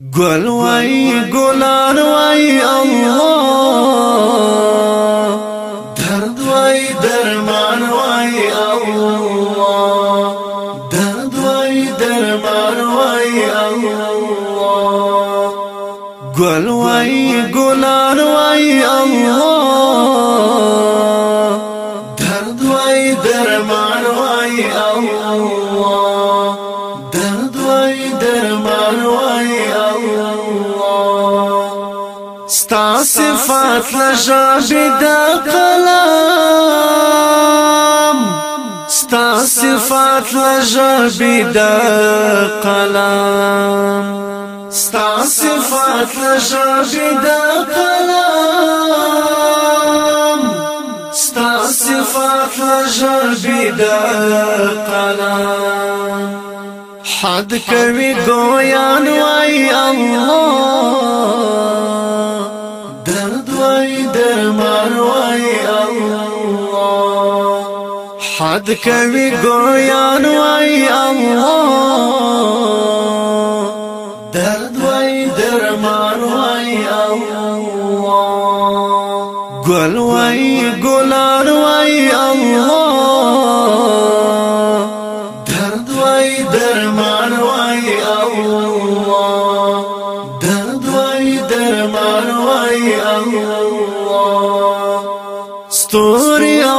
گل وای گلان وای الله درد وای درمان وای الله درد وای درمان وای الله گل وای گلان وای الله ستا صفات لجابي دا قلم. ستا صفات لجابي دا قلم. ستا صفات لجابي دا قلم. ستا صفات لجابي دا قلم. حد کوي ګویان وای الله. حد کوي ګویان وای الله درد وای درمان وای الله ګل وای ګلان وای الله درد وای درمان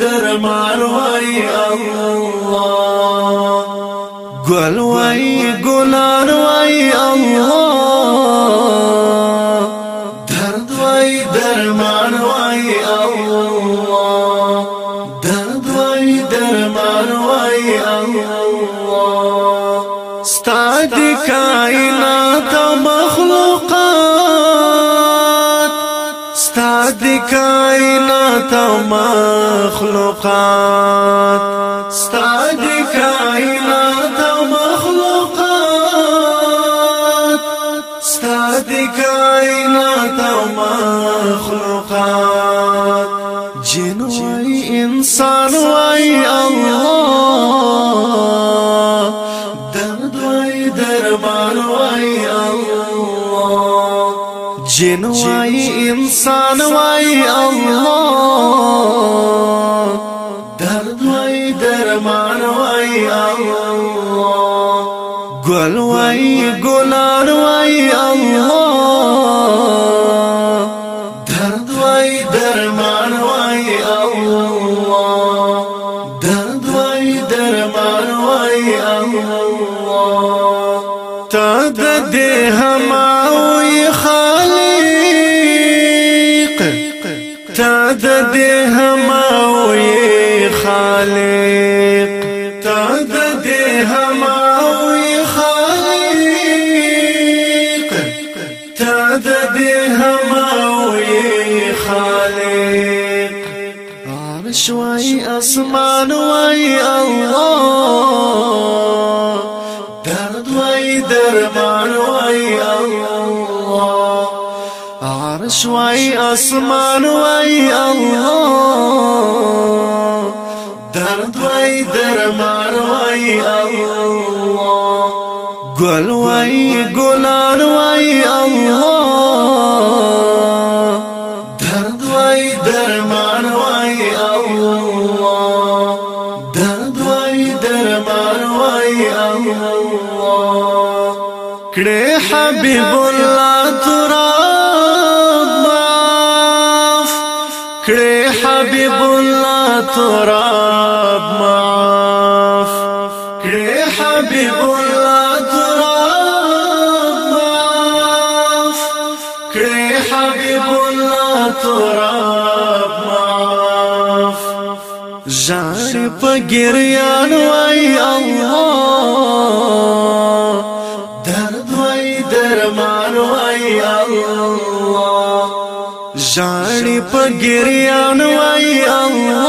درمان وای الله ګل وای ګلان وای الله درد وای درمان وای الله درد وای درمان وای الله ستاد کائنات دی کائنات او مخلوقات. ستا دی کائنات او مخلوقات. ستا دی کائنات او مخلوقات. جنوی انسان و جن وای انسان وای الله درد وای درمان وای الله گل وای گلان وای الله درد وای درمان وای الله درد وای درمان وای الله تا د دې هماوي عرش وای آسمان وای الله. درد وای درمان وای الله. عرش وای آسمان وای الله. درد وای درمان وای الله. گل وای گلان وای الله. درد وای درمان کړه حبیب الله تراب معاف. کړه حبیب الله تراب معاف. کړه حبیب الله حبيب الله تراب معاف. جاري پگریان وای الله. ژاړي په ګریان وای الله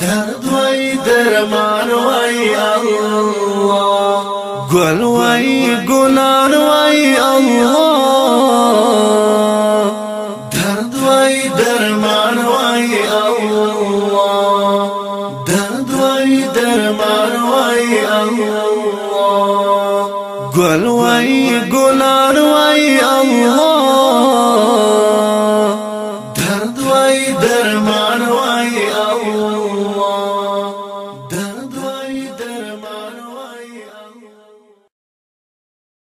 درد وای درمان وای الله ګل وای ګنان وای الله درد وای درمان وای الله درد وای درمان وای الله ګل وای ګنان وای الله German.